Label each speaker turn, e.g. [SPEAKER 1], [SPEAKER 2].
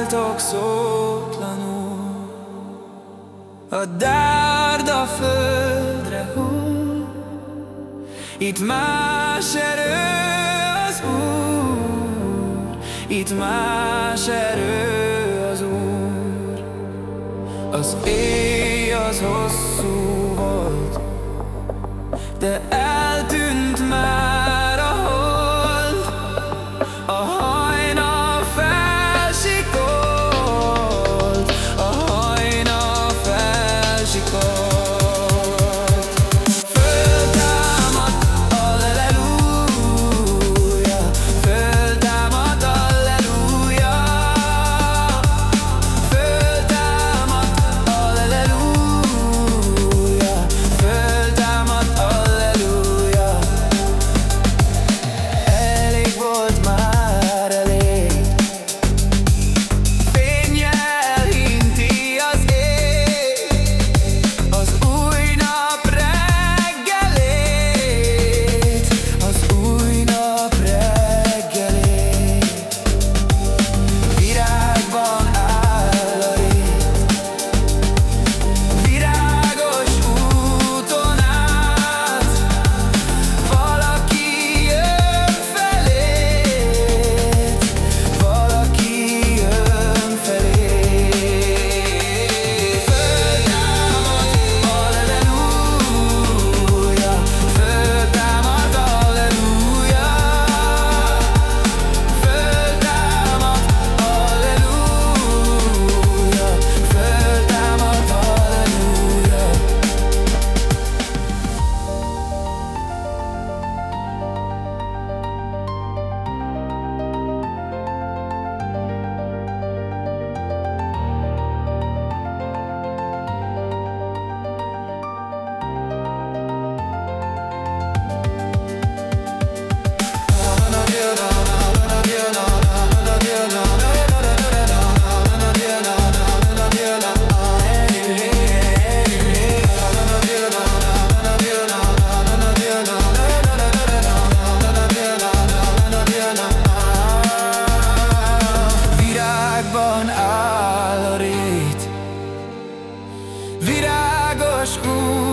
[SPEAKER 1] álltok szótlanul. A dárd a földre hull Itt más erő az Úr. Itt más erő az Úr. Az éj az hosszú volt De eltűnt már a hold. músicos. convosco.